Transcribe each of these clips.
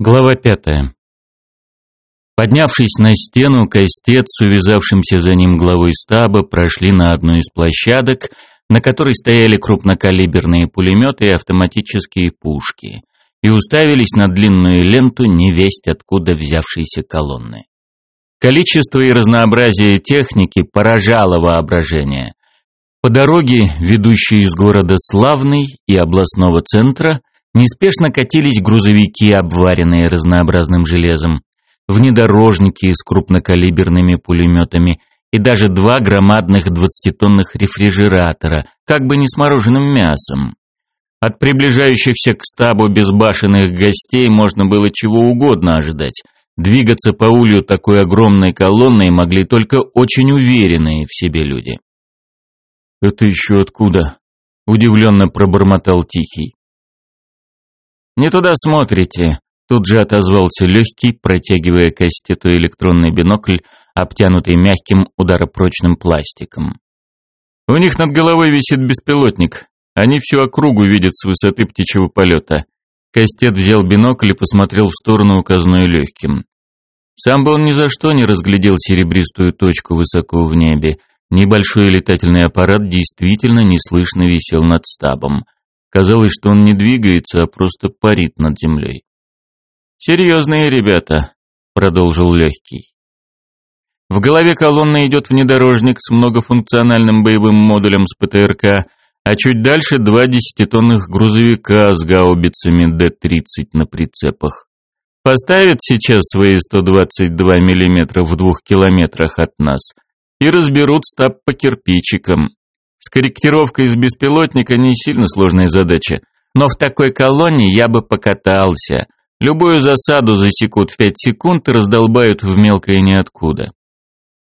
Глава пятая. Поднявшись на стену, Костец с увязавшимся за ним главой стаба прошли на одну из площадок, на которой стояли крупнокалиберные пулеметы и автоматические пушки, и уставились на длинную ленту невесть откуда взявшейся колонны. Количество и разнообразие техники поражало воображение. По дороге, ведущей из города Славный и областного центра, Неспешно катились грузовики, обваренные разнообразным железом, внедорожники с крупнокалиберными пулеметами и даже два громадных двадцатитонных рефрижератора, как бы не с мороженым мясом. От приближающихся к стабу безбашенных гостей можно было чего угодно ожидать. Двигаться по улью такой огромной колонной могли только очень уверенные в себе люди. «Это еще откуда?» — удивленно пробормотал Тихий. «Не туда смотрите», — тут же отозвался легкий, протягивая кастету электронный бинокль, обтянутый мягким ударопрочным пластиком. «У них над головой висит беспилотник. Они всю округу видят с высоты птичьего полета». Кастет взял бинокль и посмотрел в сторону, указанную легким. Сам бы он ни за что не разглядел серебристую точку высоко в небе. Небольшой летательный аппарат действительно неслышно висел над стабом. Казалось, что он не двигается, а просто парит над землей. «Серьезные ребята», — продолжил Легкий. В голове колонны идет внедорожник с многофункциональным боевым модулем с ПТРК, а чуть дальше два десятитонных грузовика с гаубицами Д-30 на прицепах. Поставят сейчас свои 122 мм в двух километрах от нас и разберут стаб по кирпичикам. С корректировкой из беспилотника не сильно сложная задача, но в такой колонии я бы покатался. Любую засаду засекут в 5 секунд и раздолбают в мелкое ниоткуда.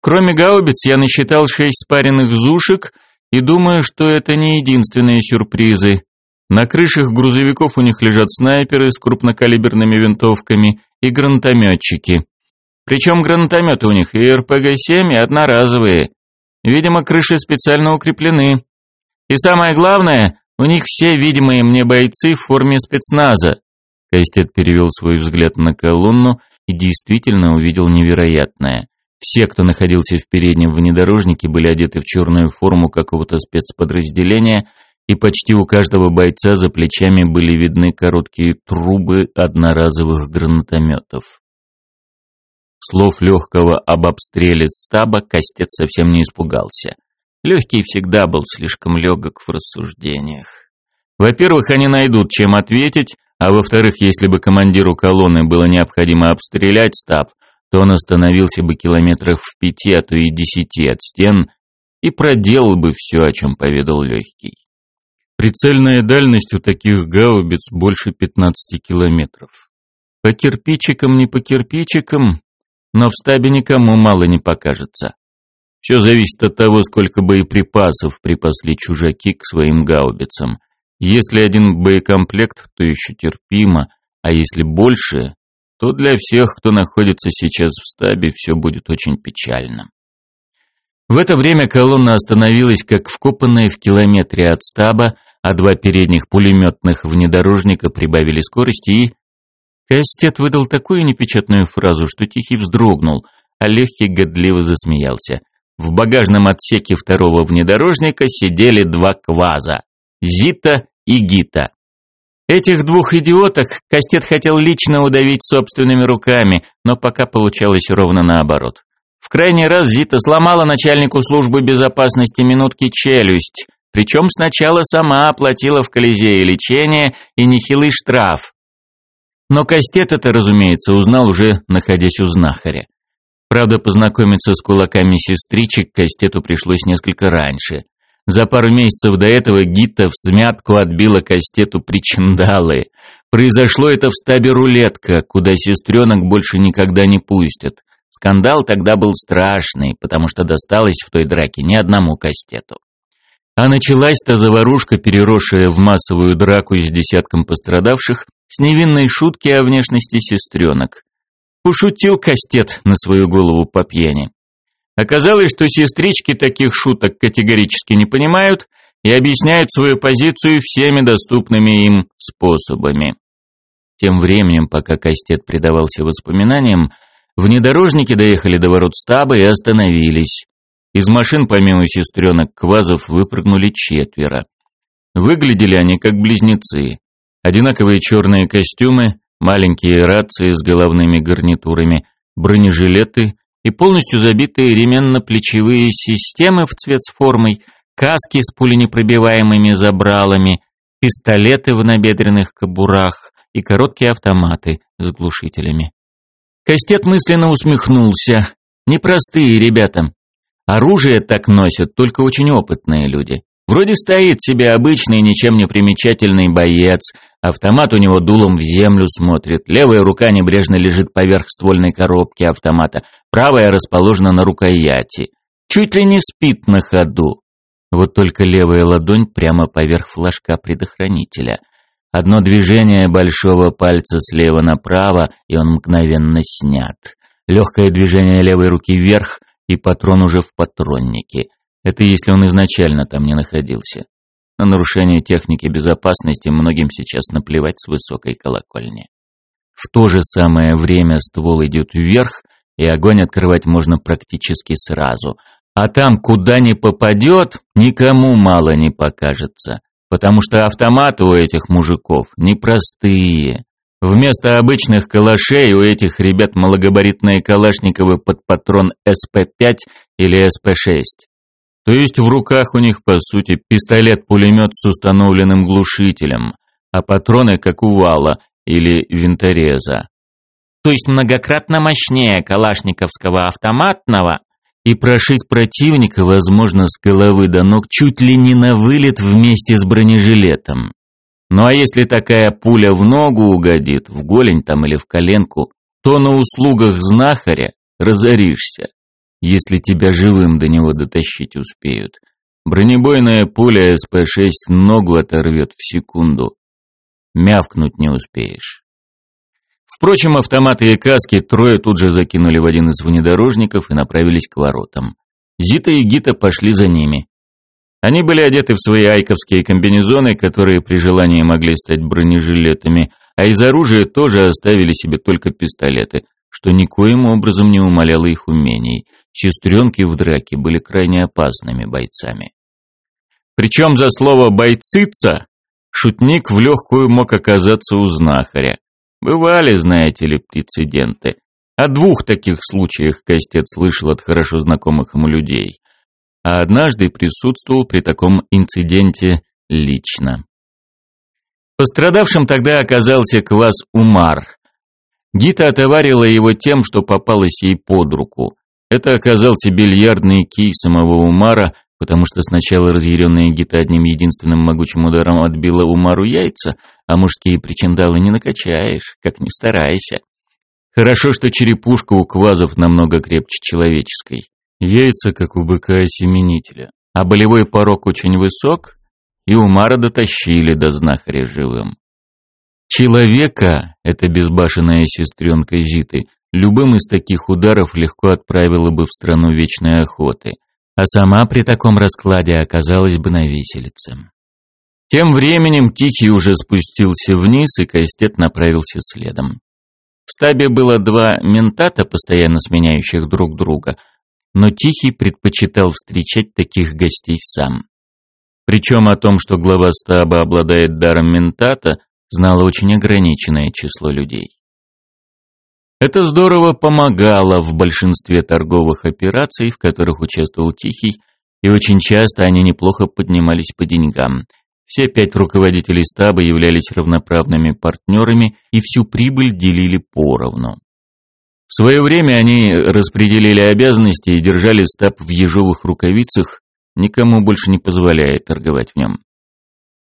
Кроме гаубиц я насчитал 6 спаренных зушек и думаю, что это не единственные сюрпризы. На крышах грузовиков у них лежат снайперы с крупнокалиберными винтовками и гранатометчики. Причем гранатометы у них и РПГ-7, и одноразовые. Видимо, крыши специально укреплены. И самое главное, у них все видимые мне бойцы в форме спецназа. Кастет перевел свой взгляд на колонну и действительно увидел невероятное. Все, кто находился в переднем внедорожнике, были одеты в черную форму какого-то спецподразделения, и почти у каждого бойца за плечами были видны короткие трубы одноразовых гранатометов. Слов легкого об обстреле стаба Костец совсем не испугался. Легкий всегда был слишком легок в рассуждениях. Во-первых, они найдут, чем ответить, а во-вторых, если бы командиру колонны было необходимо обстрелять стаб, то он остановился бы километрах в пяти, а то и десяти от стен и проделал бы все, о чем поведал Легкий. Прицельная дальность у таких гаубиц больше 15 километров. По кирпичикам, не по кирпичикам, но в стабе никому мало не покажется. Все зависит от того, сколько боеприпасов припасли чужаки к своим гаубицам. Если один боекомплект, то еще терпимо, а если больше, то для всех, кто находится сейчас в стабе, все будет очень печально. В это время колонна остановилась как вкопанная в километре от стаба, а два передних пулеметных внедорожника прибавили скорости и Кастет выдал такую непечатную фразу, что Тихий вздрогнул, а Легкий годливо засмеялся. В багажном отсеке второго внедорожника сидели два кваза – Зита и Гита. Этих двух идиоток Кастет хотел лично удавить собственными руками, но пока получалось ровно наоборот. В крайний раз Зита сломала начальнику службы безопасности минутки челюсть, причем сначала сама оплатила в Колизее лечение и нехилый штраф, но Кастет это, разумеется, узнал уже, находясь у знахаря. Правда, познакомиться с кулаками сестричек Кастету пришлось несколько раньше. За пару месяцев до этого Гита в смятку отбила Кастету причиндалы. Произошло это в стабе рулетка, куда сестренок больше никогда не пустят. Скандал тогда был страшный, потому что досталось в той драке ни одному Кастету. А началась-то заварушка, переросшая в массовую драку с десятком пострадавших, с невинной шутки о внешности сестренок. Ушутил Кастет на свою голову по пьяни. Оказалось, что сестрички таких шуток категорически не понимают и объясняют свою позицию всеми доступными им способами. Тем временем, пока Кастет предавался воспоминаниям, внедорожники доехали до ворот стаба и остановились. Из машин, помимо сестренок Квазов, выпрыгнули четверо. Выглядели они как близнецы. Одинаковые черные костюмы, маленькие рации с головными гарнитурами, бронежилеты и полностью забитые ременно-плечевые системы в цвет с формой, каски с пуленепробиваемыми забралами, пистолеты в набедренных кобурах и короткие автоматы с глушителями. Кастет мысленно усмехнулся. Непростые ребята. Оружие так носят только очень опытные люди. Вроде стоит себе обычный, ничем не примечательный боец, автомат у него дулом в землю смотрит, левая рука небрежно лежит поверх ствольной коробки автомата, правая расположена на рукояти. Чуть ли не спит на ходу. Вот только левая ладонь прямо поверх флажка предохранителя. Одно движение большого пальца слева направо, и он мгновенно снят. Легкое движение левой руки вверх, и патрон уже в патроннике. Это если он изначально там не находился. На нарушение техники безопасности многим сейчас наплевать с высокой колокольни. В то же самое время ствол идет вверх, и огонь открывать можно практически сразу. А там, куда ни попадет, никому мало не покажется. Потому что автоматы у этих мужиков непростые. Вместо обычных калашей у этих ребят малогабаритные калашниковы под патрон СП-5 или СП-6. То есть в руках у них, по сути, пистолет-пулемет с установленным глушителем, а патроны как у вала или винтореза. То есть многократно мощнее калашниковского автоматного и прошить противника, возможно, с головы до ног чуть ли не на вылет вместе с бронежилетом. Ну а если такая пуля в ногу угодит, в голень там или в коленку, то на услугах знахаря разоришься, если тебя живым до него дотащить успеют. Бронебойная пуля СП-6 ногу оторвет в секунду. Мявкнуть не успеешь. Впрочем, автоматы и каски трое тут же закинули в один из внедорожников и направились к воротам. Зита и Гита пошли за ними. Они были одеты в свои айковские комбинезоны, которые при желании могли стать бронежилетами, а из оружия тоже оставили себе только пистолеты, что никоим образом не умаляло их умений. Сестренки в драке были крайне опасными бойцами. Причем за слово «бойцица» шутник в легкую мог оказаться у знахаря. Бывали, знаете ли, прецеденты. О двух таких случаях Костец слышал от хорошо знакомых ему людей а однажды присутствовал при таком инциденте лично. Пострадавшим тогда оказался квас Умар. Гита отоварила его тем, что попалось ей под руку. Это оказался бильярдный кий самого Умара, потому что сначала разъяренная Гита одним единственным могучим ударом отбила Умару яйца, а мужские причиндалы не накачаешь, как ни старайся. Хорошо, что черепушка у квазов намного крепче человеческой. Яйца, как у быка-осеменителя. А болевой порог очень высок, и Умара дотащили до знахаря живым. Человека, эта безбашенная сестренка Зиты, любым из таких ударов легко отправила бы в страну вечной охоты, а сама при таком раскладе оказалась бы на виселице. Тем временем Тихий уже спустился вниз, и Кастет направился следом. В стабе было два ментата, постоянно сменяющих друг друга, но Тихий предпочитал встречать таких гостей сам. Причем о том, что глава стаба обладает даром ментата, знало очень ограниченное число людей. Это здорово помогало в большинстве торговых операций, в которых участвовал Тихий, и очень часто они неплохо поднимались по деньгам. Все пять руководителей стаба являлись равноправными партнерами и всю прибыль делили поровну. В свое время они распределили обязанности и держали стаб в ежовых рукавицах, никому больше не позволяя торговать в нем.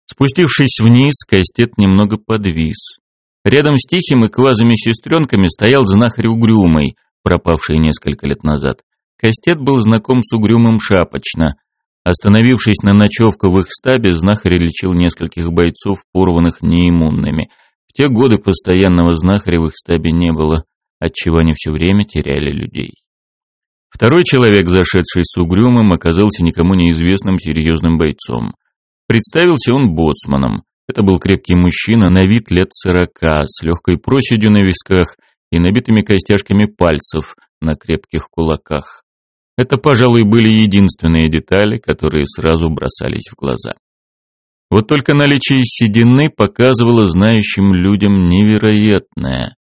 Спустившись вниз, Кастет немного подвис. Рядом с Тихим и квазами-сестренками стоял знахарь Угрюмый, пропавший несколько лет назад. Кастет был знаком с Угрюмым шапочно. Остановившись на ночевку в их стабе, знахарь лечил нескольких бойцов, порванных неиммунными. В те годы постоянного знахаря в их стабе не было отчего они все время теряли людей. Второй человек, зашедший с угрюмым, оказался никому неизвестным серьезным бойцом. Представился он боцманом. Это был крепкий мужчина, на вид лет сорока, с легкой проседью на висках и набитыми костяшками пальцев на крепких кулаках. Это, пожалуй, были единственные детали, которые сразу бросались в глаза. Вот только наличие седины показывало знающим людям невероятное.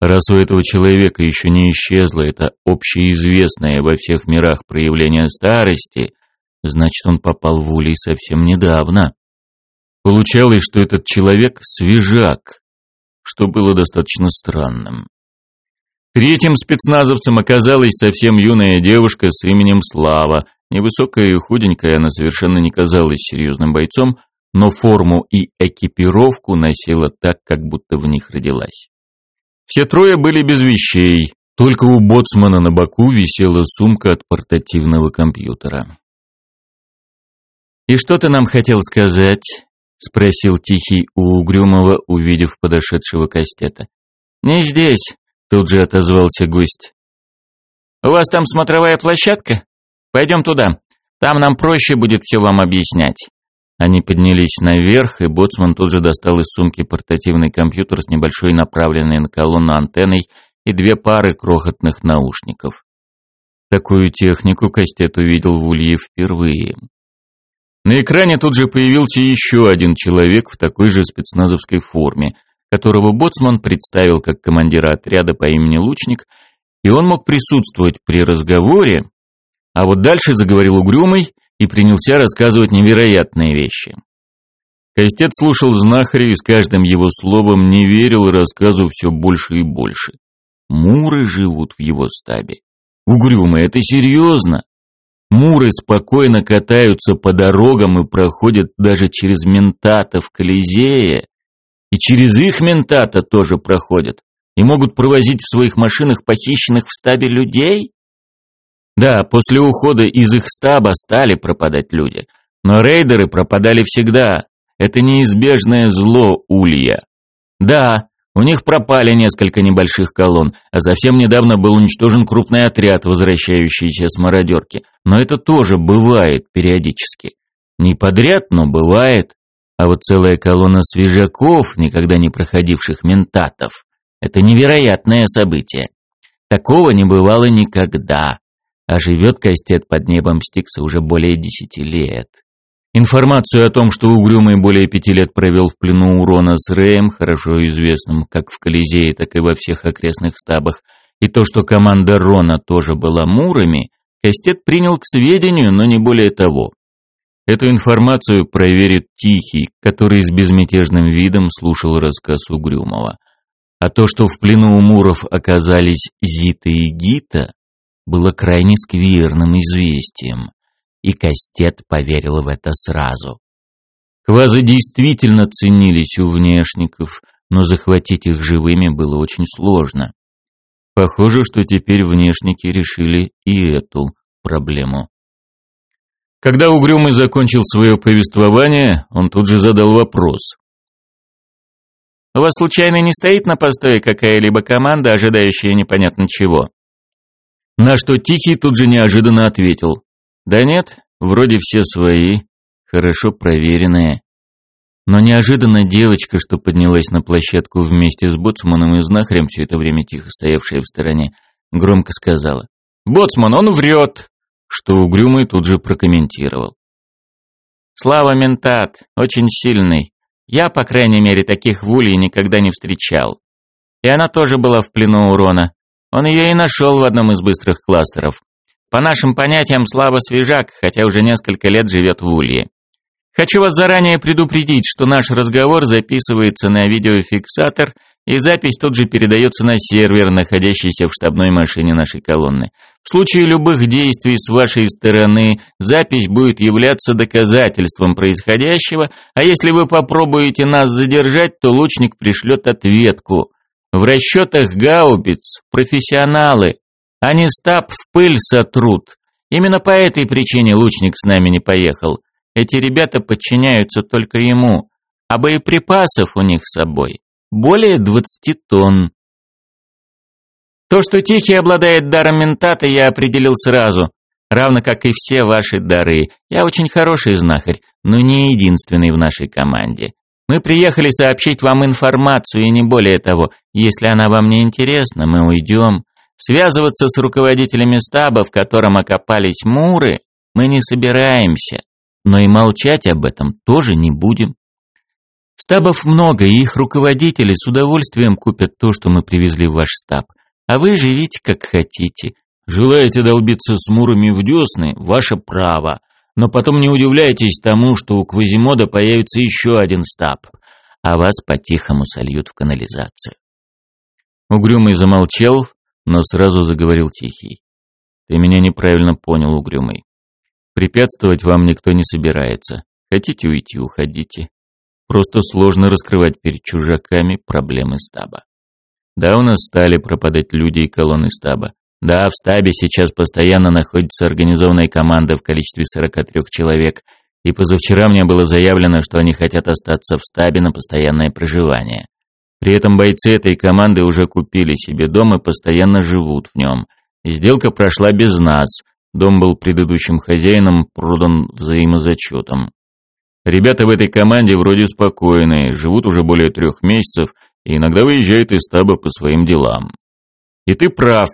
Раз у этого человека еще не исчезло это общеизвестное во всех мирах проявление старости, значит, он попал в улей совсем недавно. Получалось, что этот человек свежак, что было достаточно странным. Третьим спецназовцем оказалась совсем юная девушка с именем Слава. Невысокая и худенькая, она совершенно не казалась серьезным бойцом, но форму и экипировку носила так, как будто в них родилась. Все трое были без вещей, только у боцмана на боку висела сумка от портативного компьютера. «И что ты нам хотел сказать?» — спросил Тихий у Угрюмова, увидев подошедшего Кастета. «Не здесь», — тут же отозвался гость. «У вас там смотровая площадка? Пойдем туда. Там нам проще будет все вам объяснять». Они поднялись наверх, и боцман тут же достал из сумки портативный компьютер с небольшой направленной на колонну антенной и две пары крохотных наушников. Такую технику Костет увидел в Улье впервые. На экране тут же появился еще один человек в такой же спецназовской форме, которого боцман представил как командира отряда по имени Лучник, и он мог присутствовать при разговоре, а вот дальше заговорил угрюмый и принялся рассказывать невероятные вещи. Костец слушал знахаря и с каждым его словом не верил рассказу все больше и больше. Муры живут в его стабе. Угрюмый, это серьезно? Муры спокойно катаются по дорогам и проходят даже через ментата в Колизее. И через их ментата тоже проходят. И могут провозить в своих машинах похищенных в стабе людей? Да, после ухода из их стаба стали пропадать люди. Но рейдеры пропадали всегда. Это неизбежное зло Улья. Да, у них пропали несколько небольших колонн, а совсем недавно был уничтожен крупный отряд, возвращающийся с мародерки. Но это тоже бывает периодически. Не подряд, но бывает. А вот целая колонна свежаков, никогда не проходивших ментатов, это невероятное событие. Такого не бывало никогда а живет Кастет под небом Стикса уже более десяти лет. Информацию о том, что Угрюмый более пяти лет провел в плену урона с Рэем, хорошо известным как в Колизее, так и во всех окрестных стабах, и то, что команда Рона тоже была мурами, Кастет принял к сведению, но не более того. Эту информацию проверит Тихий, который с безмятежным видом слушал рассказ Угрюмова. А то, что в плену у муров оказались Зита и Гита, было крайне скверным известием, и Кастет поверил в это сразу. Квазы действительно ценились у внешников, но захватить их живыми было очень сложно. Похоже, что теперь внешники решили и эту проблему. Когда Угрюмый закончил свое повествование, он тут же задал вопрос. «У вас случайно не стоит на постое какая-либо команда, ожидающая непонятно чего?» На что Тихий тут же неожиданно ответил. «Да нет, вроде все свои, хорошо проверенные». Но неожиданно девочка, что поднялась на площадку вместе с боцманом и знахарем, все это время тихо стоявшая в стороне, громко сказала. «Боцман, он врет!» Что Угрюмый тут же прокомментировал. «Слава ментат, очень сильный. Я, по крайней мере, таких в Улье никогда не встречал. И она тоже была в плену урона. Он ее и нашел в одном из быстрых кластеров. По нашим понятиям, Слава свежак, хотя уже несколько лет живет в Улье. Хочу вас заранее предупредить, что наш разговор записывается на видеофиксатор, и запись тут же передается на сервер, находящийся в штабной машине нашей колонны. В случае любых действий с вашей стороны, запись будет являться доказательством происходящего, а если вы попробуете нас задержать, то лучник пришлет ответку. В расчетах гаубиц профессионалы, а не стаб в пыль сотрут. Именно по этой причине лучник с нами не поехал. Эти ребята подчиняются только ему, а боеприпасов у них с собой более 20 тонн. То, что Тихий обладает даром ментата, я определил сразу, равно как и все ваши дары. Я очень хороший знахарь, но не единственный в нашей команде. Мы приехали сообщить вам информацию, и не более того. Если она вам не интересна, мы уйдем. Связываться с руководителями стаба, в котором окопались муры, мы не собираемся. Но и молчать об этом тоже не будем. Стабов много, и их руководители с удовольствием купят то, что мы привезли в ваш стаб. А вы живите как хотите. Желаете долбиться с мурами в десны – ваше право. Но потом не удивляйтесь тому, что у Квазимода появится еще один стаб, а вас по-тихому сольют в канализацию. Угрюмый замолчал, но сразу заговорил Тихий. «Ты меня неправильно понял, Угрюмый. Препятствовать вам никто не собирается. Хотите уйти – уходите. Просто сложно раскрывать перед чужаками проблемы стаба. Да, у нас стали пропадать люди и колонны стаба. Да, в стабе сейчас постоянно находится организованная команда в количестве 43 человек, и позавчера мне было заявлено, что они хотят остаться в стабе на постоянное проживание. При этом бойцы этой команды уже купили себе дом и постоянно живут в нем. Сделка прошла без нас. Дом был предыдущим хозяином продан взаимозачетом. Ребята в этой команде вроде спокойные, живут уже более трех месяцев и иногда выезжают из стаба по своим делам. И ты прав.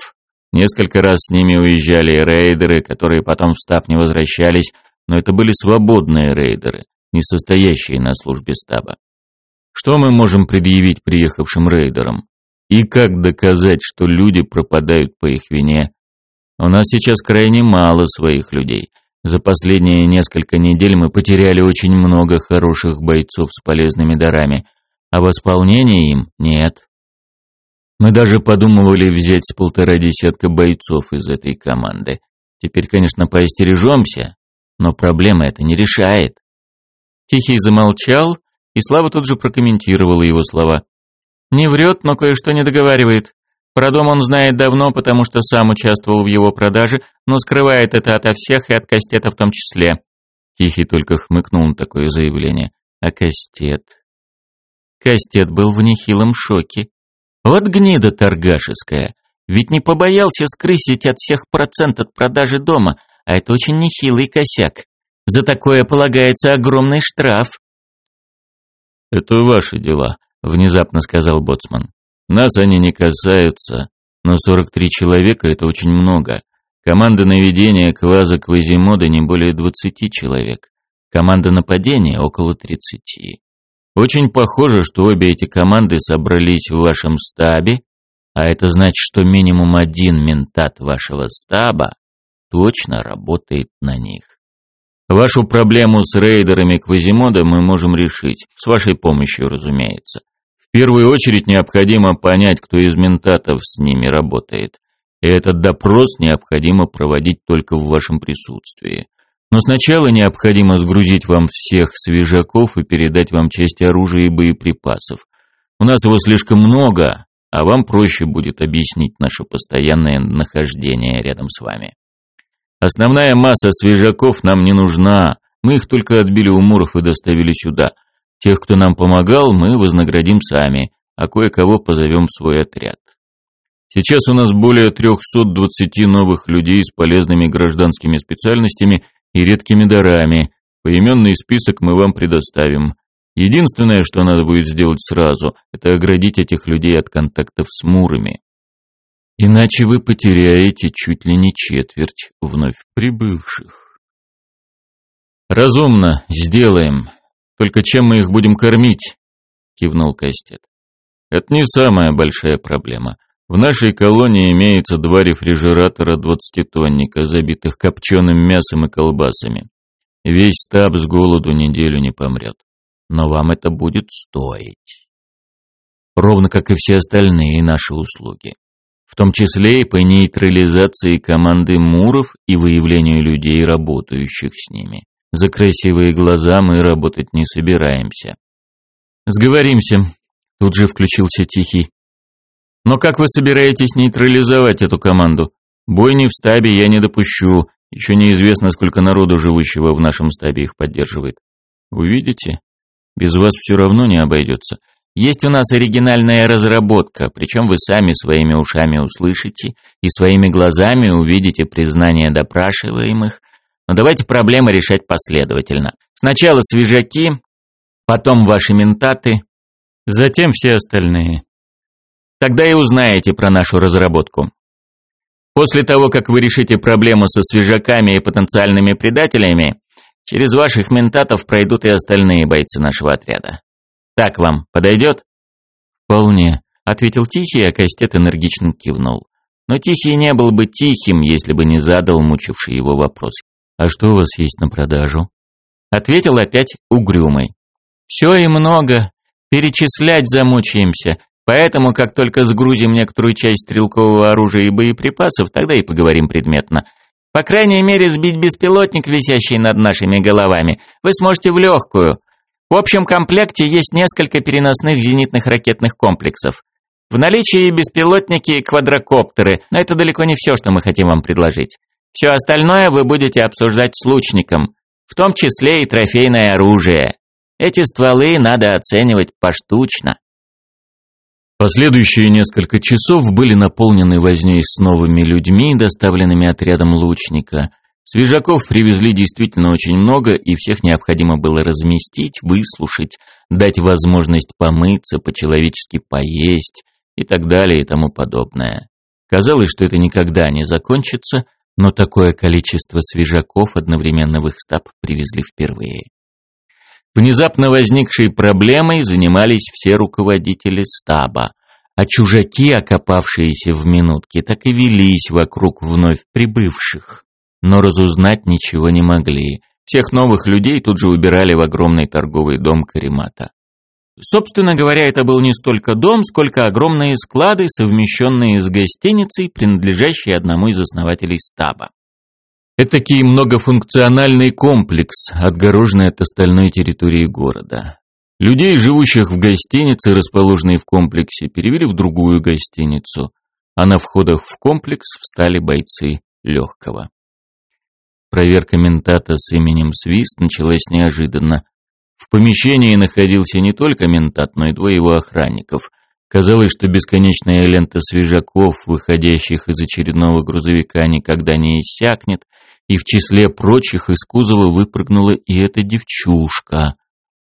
Несколько раз с ними уезжали рейдеры, которые потом в стаб не возвращались, но это были свободные рейдеры, не состоящие на службе стаба. Что мы можем предъявить приехавшим рейдерам? И как доказать, что люди пропадают по их вине? У нас сейчас крайне мало своих людей. За последние несколько недель мы потеряли очень много хороших бойцов с полезными дарами, а восполнения им нет. Мы даже подумывали взять с полтора десятка бойцов из этой команды. Теперь, конечно, поостережемся, но проблема это не решает. Тихий замолчал, и Слава тут же прокомментировала его слова. Не врет, но кое-что не договаривает. Про дом он знает давно, потому что сам участвовал в его продаже, но скрывает это ото всех и от Кастета в том числе. Тихий только хмыкнул на такое заявление. А Кастет? Кастет был в нехилом шоке. Вот гнида торгашеская. Ведь не побоялся скрысить от всех процент от продажи дома, а это очень нехилый косяк. За такое полагается огромный штраф. «Это ваши дела», — внезапно сказал Боцман. Нас они не касаются, но 43 человека — это очень много. Команда наведения кваза Квазимода не более 20 человек. Команда нападения — около 30. Очень похоже, что обе эти команды собрались в вашем стабе, а это значит, что минимум один ментат вашего стаба точно работает на них. Вашу проблему с рейдерами Квазимода мы можем решить, с вашей помощью, разумеется. В первую очередь необходимо понять, кто из ментатов с ними работает. И этот допрос необходимо проводить только в вашем присутствии. Но сначала необходимо сгрузить вам всех свежаков и передать вам часть оружия и боеприпасов. У нас его слишком много, а вам проще будет объяснить наше постоянное нахождение рядом с вами. Основная масса свежаков нам не нужна, мы их только отбили у муров и доставили сюда – Тех, кто нам помогал, мы вознаградим сами, а кое-кого позовем в свой отряд. Сейчас у нас более 320 новых людей с полезными гражданскими специальностями и редкими дарами. Поименный список мы вам предоставим. Единственное, что надо будет сделать сразу, это оградить этих людей от контактов с мурами. Иначе вы потеряете чуть ли не четверть вновь прибывших. Разумно, сделаем. Только чем мы их будем кормить? Кивнул Кастет. Это не самая большая проблема. В нашей колонии имеется два рефрижератора двадцатитонника, забитых копченым мясом и колбасами. Весь стаб с голоду неделю не помрет. Но вам это будет стоить. Ровно как и все остальные наши услуги. В том числе и по нейтрализации команды Муров и выявлению людей, работающих с ними. За красивые глаза мы работать не собираемся. Сговоримся. Тут же включился Тихий. Но как вы собираетесь нейтрализовать эту команду? Бойни в стабе я не допущу. Еще неизвестно, сколько народу, живущего в нашем стабе, их поддерживает. Увидите? Без вас все равно не обойдется. Есть у нас оригинальная разработка, причем вы сами своими ушами услышите и своими глазами увидите признание допрашиваемых, но давайте проблемы решать последовательно. Сначала свежаки, потом ваши ментаты, затем все остальные. Тогда и узнаете про нашу разработку. После того, как вы решите проблему со свежаками и потенциальными предателями, через ваших ментатов пройдут и остальные бойцы нашего отряда. Так вам подойдет? Вполне, ответил Тихий, а Кастет энергично кивнул. Но Тихий не был бы тихим, если бы не задал мучивший его вопрос. «А что у вас есть на продажу?» Ответил опять угрюмый. «Все и много. Перечислять замучаемся. Поэтому, как только сгрузим некоторую часть стрелкового оружия и боеприпасов, тогда и поговорим предметно. По крайней мере, сбить беспилотник, висящий над нашими головами, вы сможете в легкую. В общем комплекте есть несколько переносных зенитных ракетных комплексов. В наличии беспилотники и квадрокоптеры, но это далеко не все, что мы хотим вам предложить. Все остальное вы будете обсуждать с лучником, в том числе и трофейное оружие. Эти стволы надо оценивать поштучно. Последующие несколько часов были наполнены возней с новыми людьми, доставленными отрядом лучника. Свежаков привезли действительно очень много, и всех необходимо было разместить, выслушать, дать возможность помыться, по-человечески поесть, и так далее и тому подобное. Казалось, что это никогда не закончится, но такое количество свежаков одновременно в их стаб привезли впервые. Внезапно возникшей проблемой занимались все руководители стаба, а чужаки, окопавшиеся в минутке, так и велись вокруг вновь прибывших. Но разузнать ничего не могли. Всех новых людей тут же убирали в огромный торговый дом Каримата. Собственно говоря, это был не столько дом, сколько огромные склады, совмещенные с гостиницей, принадлежащие одному из основателей стаба. Этакий многофункциональный комплекс, отгороженный от остальной территории города. Людей, живущих в гостинице, расположенной в комплексе, перевели в другую гостиницу, а на входах в комплекс встали бойцы легкого. Проверка ментата с именем Свист началась неожиданно. В помещении находился не только ментат, но и двое его охранников. Казалось, что бесконечная лента свежаков, выходящих из очередного грузовика, никогда не иссякнет, и в числе прочих из кузова выпрыгнула и эта девчушка.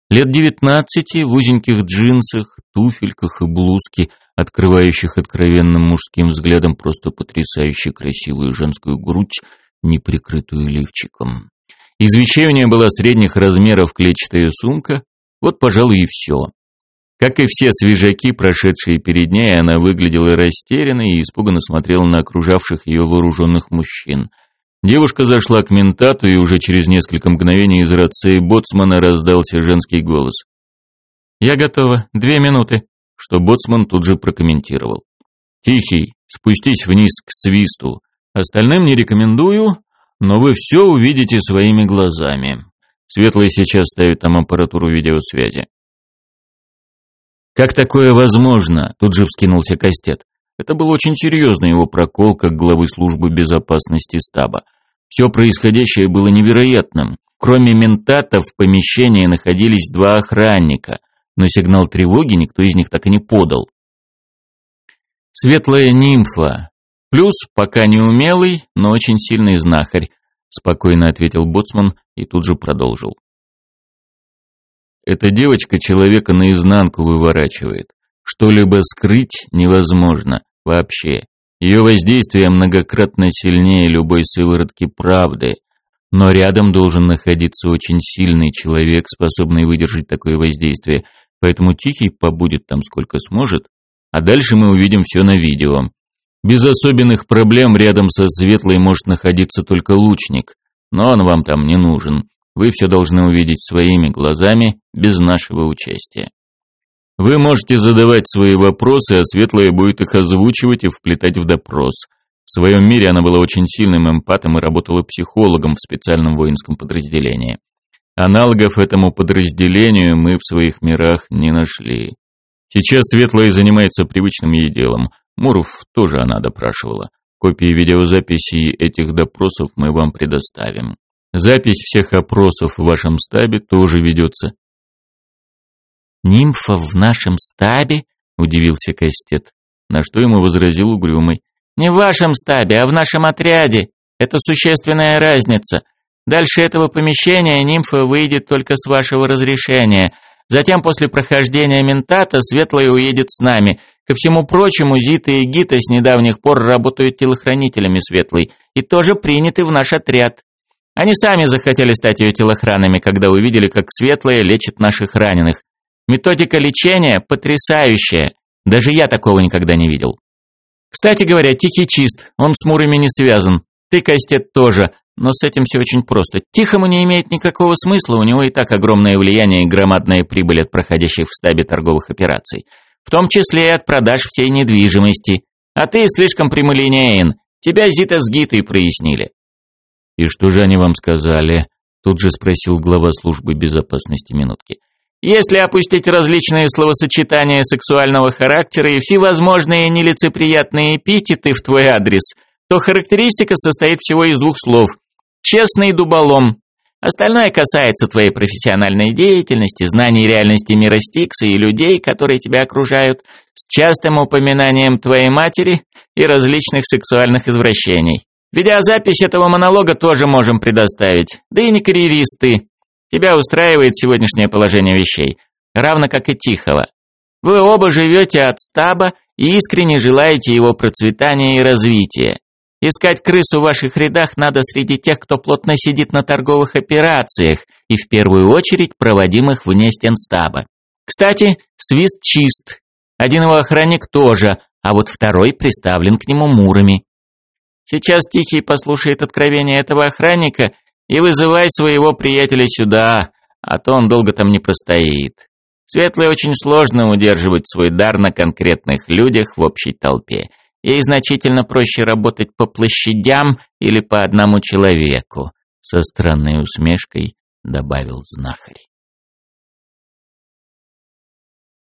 Лет девятнадцати, в узеньких джинсах, туфельках и блузке, открывающих откровенным мужским взглядом просто потрясающе красивую женскую грудь, не прикрытую лифчиком. Из вещей у нее была средних размеров клетчатая сумка. Вот, пожалуй, и все. Как и все свежаки, прошедшие перед ней, она выглядела растерянной и испуганно смотрела на окружавших ее вооруженных мужчин. Девушка зашла к ментату, и уже через несколько мгновений из рации боцмана раздался женский голос. «Я готова. Две минуты», что боцман тут же прокомментировал. «Тихий, спустись вниз к свисту. Остальным не рекомендую, но вы все увидите своими глазами. Светлый сейчас ставит там аппаратуру видеосвязи. Как такое возможно? Тут же вскинулся Кастет. Это был очень серьезный его прокол как главы службы безопасности стаба. Все происходящее было невероятным. Кроме ментатов в помещении находились два охранника, но сигнал тревоги никто из них так и не подал. Светлая нимфа, Плюс, пока не умелый, но очень сильный знахарь, спокойно ответил боцман и тут же продолжил. Эта девочка человека наизнанку выворачивает. Что-либо скрыть невозможно вообще. Ее воздействие многократно сильнее любой сыворотки правды, но рядом должен находиться очень сильный человек, способный выдержать такое воздействие, поэтому Тихий побудет там сколько сможет, а дальше мы увидим все на видео. Без особенных проблем рядом со Светлой может находиться только лучник, но он вам там не нужен. Вы все должны увидеть своими глазами, без нашего участия. Вы можете задавать свои вопросы, а Светлая будет их озвучивать и вплетать в допрос. В своем мире она была очень сильным эмпатом и работала психологом в специальном воинском подразделении. Аналогов этому подразделению мы в своих мирах не нашли. Сейчас Светлая занимается привычным ей делом. Муров тоже она допрашивала. Копии видеозаписей этих допросов мы вам предоставим. Запись всех опросов в вашем стабе тоже ведется. «Нимфа в нашем стабе?» — удивился Кастет. На что ему возразил Угрюмый. «Не в вашем стабе, а в нашем отряде. Это существенная разница. Дальше этого помещения нимфа выйдет только с вашего разрешения, Затем после прохождения ментата Светлая уедет с нами. Ко всему прочему, Зита и Гита с недавних пор работают телохранителями Светлой и тоже приняты в наш отряд. Они сами захотели стать ее телохранами, когда увидели, как Светлая лечит наших раненых. Методика лечения потрясающая. Даже я такого никогда не видел. Кстати говоря, Тихий чист, он с Мурами не связан. Ты, Кастет, тоже, но с этим все очень просто. Тихому не имеет никакого смысла, у него и так огромное влияние и громадная прибыль от проходящих в стабе торговых операций. В том числе и от продаж всей недвижимости. А ты слишком прямолинеен. Тебя Зита с Гитой прояснили. «И что же они вам сказали?» Тут же спросил глава службы безопасности минутки. Если опустить различные словосочетания сексуального характера и всевозможные нелицеприятные эпитеты в твой адрес, то характеристика состоит всего из двух слов «честный дуболом». Остальное касается твоей профессиональной деятельности, знаний реальности мира Стикса и людей, которые тебя окружают, с частым упоминанием твоей матери и различных сексуальных извращений. Видеозапись этого монолога тоже можем предоставить. Да и не карьеристы. Тебя устраивает сегодняшнее положение вещей, равно как и Тихого. Вы оба живете от стаба и искренне желаете его процветания и развития. Искать крысу в ваших рядах надо среди тех, кто плотно сидит на торговых операциях и в первую очередь проводимых вне стен стаба. Кстати, свист чист. Один его охранник тоже, а вот второй приставлен к нему мурами. Сейчас Тихий послушает откровения этого охранника и вызывай своего приятеля сюда, а то он долго там не простоит. Светлый очень сложно удерживать свой дар на конкретных людях в общей толпе. Ей значительно проще работать по площадям или по одному человеку, со странной усмешкой добавил знахарь.